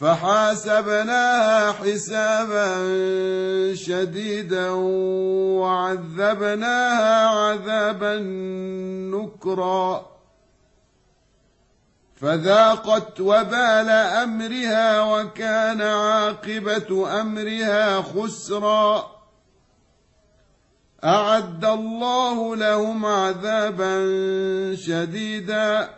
فحاسبناها حسابا شديدا وعذبناها عذابا نكرا. فذاقت وبال أمرها وكان عاقبة أمرها خسرا. أعد الله لهم عذابا شديدا.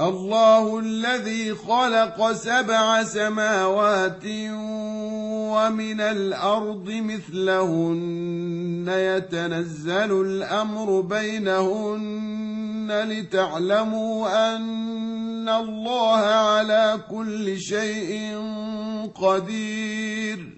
الله الذي خلق سبع سماوات ومن الأرض مثلهن. يتنزل الأمر بينهن لتعلموا أن الله على كل شيء قدير.